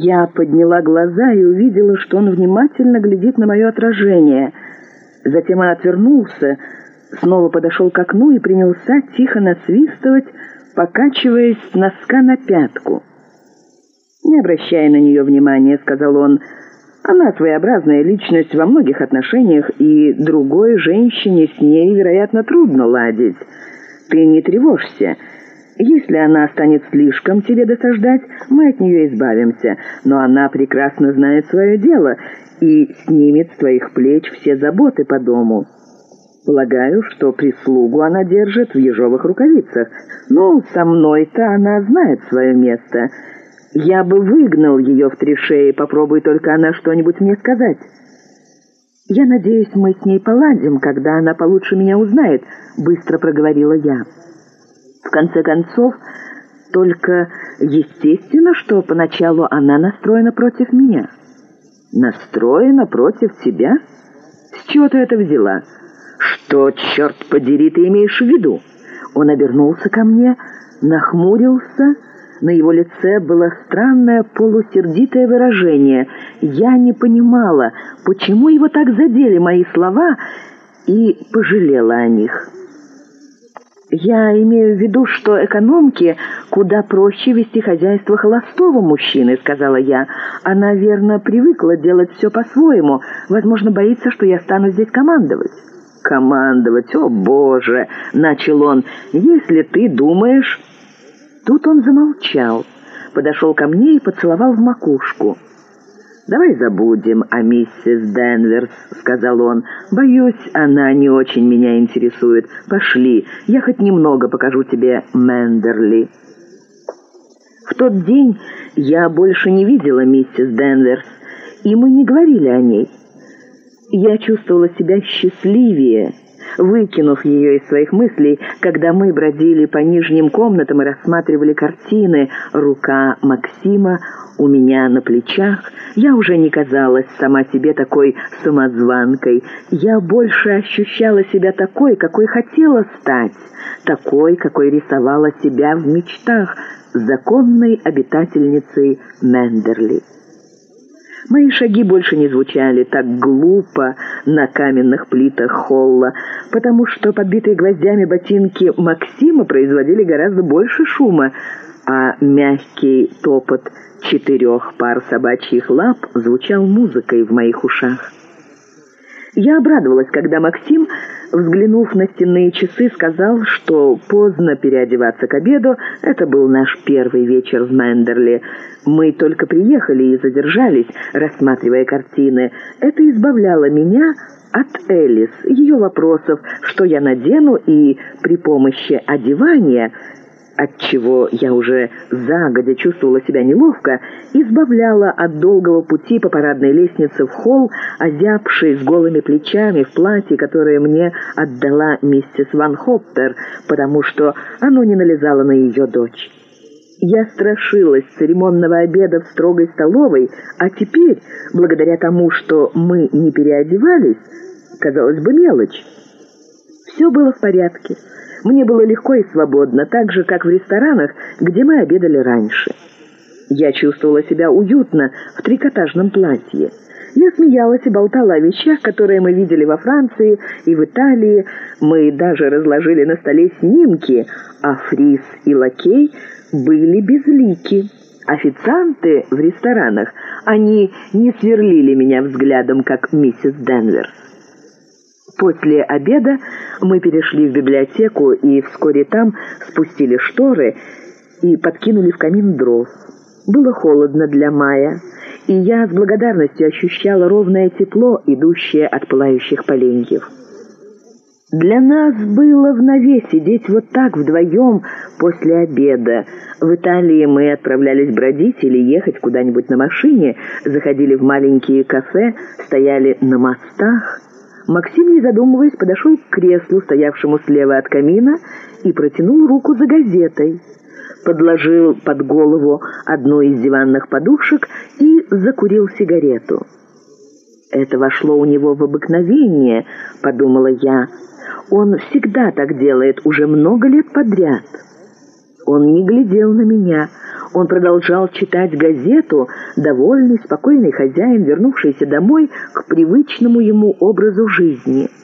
Я подняла глаза и увидела, что он внимательно глядит на мое отражение. Затем он отвернулся, снова подошел к окну и принялся тихо насвистывать, покачиваясь с носка на пятку. «Не обращай на нее внимания», — сказал он. «Она своеобразная личность во многих отношениях, и другой женщине с ней, вероятно, трудно ладить. Ты не тревожься». Если она станет слишком тебе досаждать, мы от нее избавимся, но она прекрасно знает свое дело и снимет с твоих плеч все заботы по дому. Полагаю, что прислугу она держит в ежовых рукавицах. Ну, со мной-то она знает свое место. Я бы выгнал ее в три шеи, попробуй только она что-нибудь мне сказать. «Я надеюсь, мы с ней поладим, когда она получше меня узнает», — быстро проговорила я. В конце концов, только естественно, что поначалу она настроена против меня. Настроена против тебя? С чего ты это взяла? Что, черт подери, ты имеешь в виду? Он обернулся ко мне, нахмурился, на его лице было странное полусердитое выражение. Я не понимала, почему его так задели мои слова, и пожалела о них. Я имею в виду, что экономке куда проще вести хозяйство холостого мужчины, сказала я. Она, верно, привыкла делать все по-своему. Возможно, боится, что я стану здесь командовать. «Командовать, о боже!» — начал он. «Если ты думаешь...» Тут он замолчал, подошел ко мне и поцеловал в макушку. «Давай забудем о миссис Денверс», — сказал он. «Боюсь, она не очень меня интересует. Пошли, я хоть немного покажу тебе Мендерли». В тот день я больше не видела миссис Денверс, и мы не говорили о ней. Я чувствовала себя счастливее, выкинув ее из своих мыслей, когда мы бродили по нижним комнатам и рассматривали картины «Рука Максима» у меня на плечах, я уже не казалась сама себе такой самозванкой. Я больше ощущала себя такой, какой хотела стать, такой, какой рисовала себя в мечтах, законной обитательницей Мендерли. Мои шаги больше не звучали так глупо на каменных плитах холла, потому что подбитые гвоздями ботинки Максима производили гораздо больше шума, а мягкий топот четырех пар собачьих лап звучал музыкой в моих ушах. Я обрадовалась, когда Максим, взглянув на стенные часы, сказал, что поздно переодеваться к обеду. Это был наш первый вечер в Мендерли. Мы только приехали и задержались, рассматривая картины. Это избавляло меня от Элис, ее вопросов, что я надену, и при помощи одевания отчего я уже загодя чувствовала себя неловко, избавляла от долгого пути по парадной лестнице в холл, озябшей с голыми плечами в платье, которое мне отдала миссис Ван Хоптер, потому что оно не налезало на ее дочь. Я страшилась церемонного обеда в строгой столовой, а теперь, благодаря тому, что мы не переодевались, казалось бы, мелочь. Все было в порядке. Мне было легко и свободно, так же, как в ресторанах, где мы обедали раньше. Я чувствовала себя уютно в трикотажном платье. Я смеялась и болтала о вещах, которые мы видели во Франции и в Италии. Мы даже разложили на столе снимки, а Фрис и Лакей были безлики. Официанты в ресторанах, они не сверлили меня взглядом, как миссис Денверс. После обеда мы перешли в библиотеку и вскоре там спустили шторы и подкинули в камин дров. Было холодно для мая, и я с благодарностью ощущала ровное тепло, идущее от пылающих поленьев. Для нас было в нове сидеть вот так вдвоем после обеда. В Италии мы отправлялись бродить или ехать куда-нибудь на машине, заходили в маленькие кафе, стояли на мостах Максим, не задумываясь, подошел к креслу, стоявшему слева от камина, и протянул руку за газетой. Подложил под голову одну из диванных подушек и закурил сигарету. «Это вошло у него в обыкновение», — подумала я. «Он всегда так делает, уже много лет подряд». Он не глядел на меня, Он продолжал читать газету, довольный, спокойный хозяин, вернувшийся домой к привычному ему образу жизни –